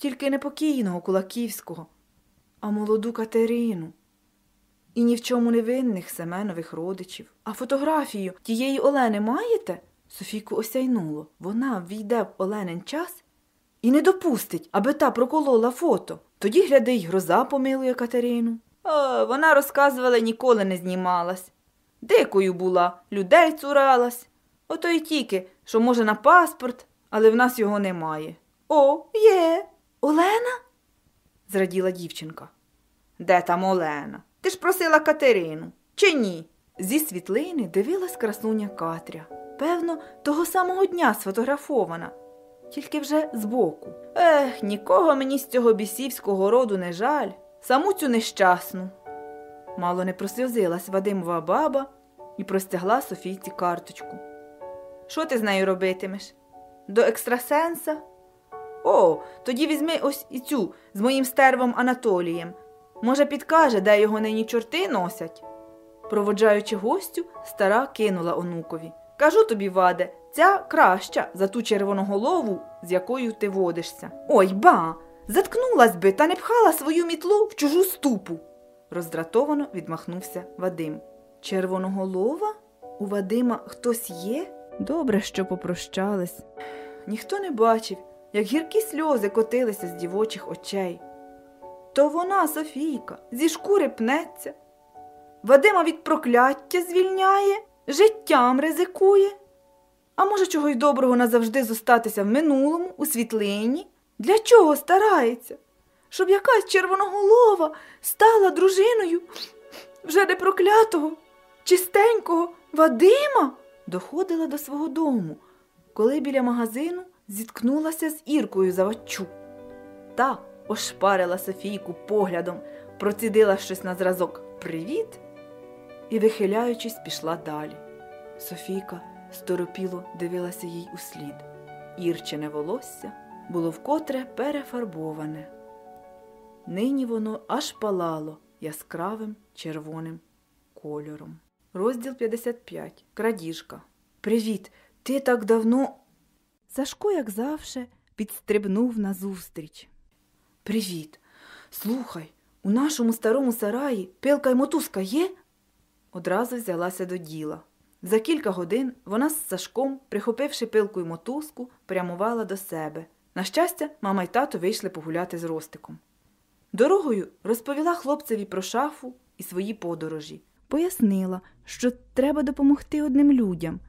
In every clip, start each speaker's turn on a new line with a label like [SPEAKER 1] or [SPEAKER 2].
[SPEAKER 1] тільки не покійного Кулаківського, а молоду Катерину. І ні в чому не винних Семенових родичів. А фотографію тієї Олени маєте? Софійку осяйнуло. Вона війде в Оленин час і не допустить, аби та проколола фото. Тоді, гляди, й гроза помилує Катерину. О, вона розказувала, ніколи не знімалась. Дикою була, людей цуралась. Ото й тільки, що може на паспорт, але в нас його немає. О, є. Олена? зраділа дівчинка. Де там Олена? Ти ж просила Катерину, чи ні? Зі світлини дивилась красуня Катря. Певно, того самого дня сфотографована, тільки вже збоку. Ех, нікого мені з цього бісівського роду не жаль, саму цю нещасну. Мало не просльозилась Вадимова баба і простягла Софійці карточку. Що ти з нею робитимеш? До екстрасенса? О, тоді візьми ось і цю з моїм стервом Анатолієм. Може, підкаже, де його нині чорти носять. Проводжаючи гостю, стара кинула онукові. Кажу тобі, Ваде, ця краща за ту червоноголову, з якою ти водишся. Ой ба! Заткнулась би та не пхала свою мітлу в чужу ступу. роздратовано відмахнувся Вадим. Червоноголова? У Вадима хтось є? Добре, що попрощались. Ніхто не бачив, як гіркі сльози котилися з дівочих очей. То вона, Софійка, зі шкури пнеться. Вадима від прокляття звільняє, життям ризикує. А може, чого й доброго назавжди зостатися в минулому, у світлині? Для чого старається? Щоб якась червоноголова стала дружиною вже не проклятого, чистенького Вадима? Доходила до свого дому, коли біля магазину зіткнулася з Іркою Завадчук. Та ошпарила Софійку поглядом, процідила щось на зразок Привіт і, вихиляючись, пішла далі. Софійка сторопіло дивилася їй услід. Ірчине волосся було вкотре перефарбоване. Нині воно аж палало яскравим червоним кольором. Розділ 55. Крадіжка. Привіт! Ти так давно. Сашко, як завше, підстрибнув назустріч. Привіт. Слухай, у нашому старому сараї пилка й мотузка є? Одразу взялася до діла. За кілька годин вона з Сашком, прихопивши пилку й мотузку, прямувала до себе. На щастя, мама й тато вийшли погуляти з Ростиком. Дорогою розповіла хлопцеві про шафу і свої подорожі. Пояснила, що треба допомогти одним людям,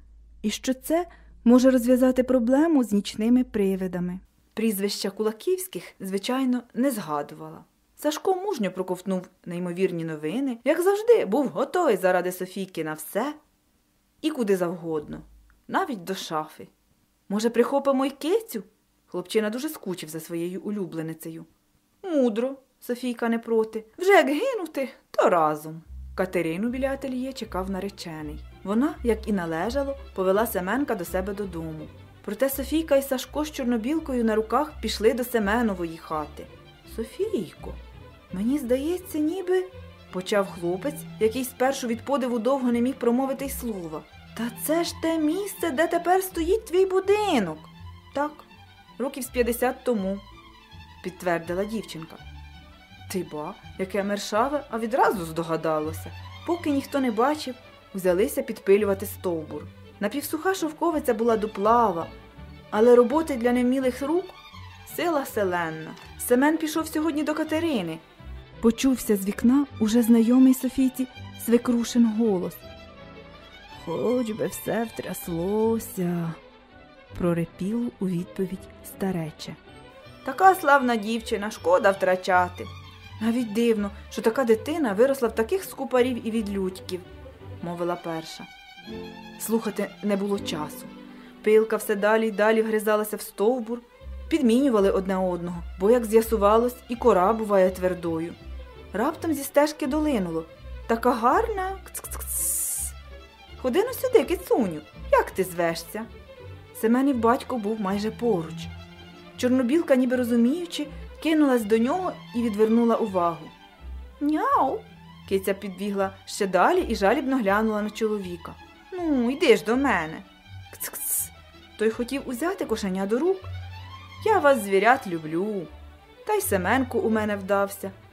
[SPEAKER 1] і що це може розв'язати проблему з нічними привидами. Прізвища Кулаківських, звичайно, не згадувала. Сашко мужньо проковтнув неймовірні новини, як завжди, був готовий заради Софійки на все і куди завгодно, навіть до шафи. Може, прихопимо й кицю? Хлопчина дуже скучив за своєю улюбленицею. Мудро, Софійка не проти. Вже як гинути, то разом. Катерину біля ательє чекав наречений. Вона, як і належало, повела Семенка до себе додому. Проте Софійка і Сашко з чорнобілкою на руках пішли до Семенової хати. Софійко, мені здається, ніби. почав хлопець, який спершу від подиву довго не міг промовити й слова. Та це ж те місце, де тепер стоїть твій будинок. Так, років з 50 тому, підтвердила дівчинка. Ти ба, яке мершаве, а відразу здогадалося. Поки ніхто не бачив, взялися підпилювати стовбур. Напівсуха шовковиця була дуплава, але роботи для невмілих рук сила селенна. Семен пішов сьогодні до Катерини. Почувся з вікна уже знайомий Софійці свекрушин голос. Хоч би все втряслося, прорепіло у відповідь старече. Така славна дівчина, шкода втрачати. Навіть дивно, що така дитина виросла в таких скупарів і відлюдьків, мовила перша. Слухати не було часу. Пилка все далі й далі вгризалася в стовбур, підмінювали одне одного, бо, як з'ясувалось, і кора буває твердою. Раптом зі стежки долинуло. Така гарна. Ходи ну сюди, кицуню, як ти звешся? Семенів батько був майже поруч. Чорнобілка, ніби розуміючи, кинулась до нього і відвернула увагу. Няу. Киця підбігла ще далі і жалібно глянула на чоловіка. Ну, йди ж до мене. Кц-кц. Той хотів узяти кошеня до рук. Я вас, звірят, люблю. Та й Семенко у мене вдався.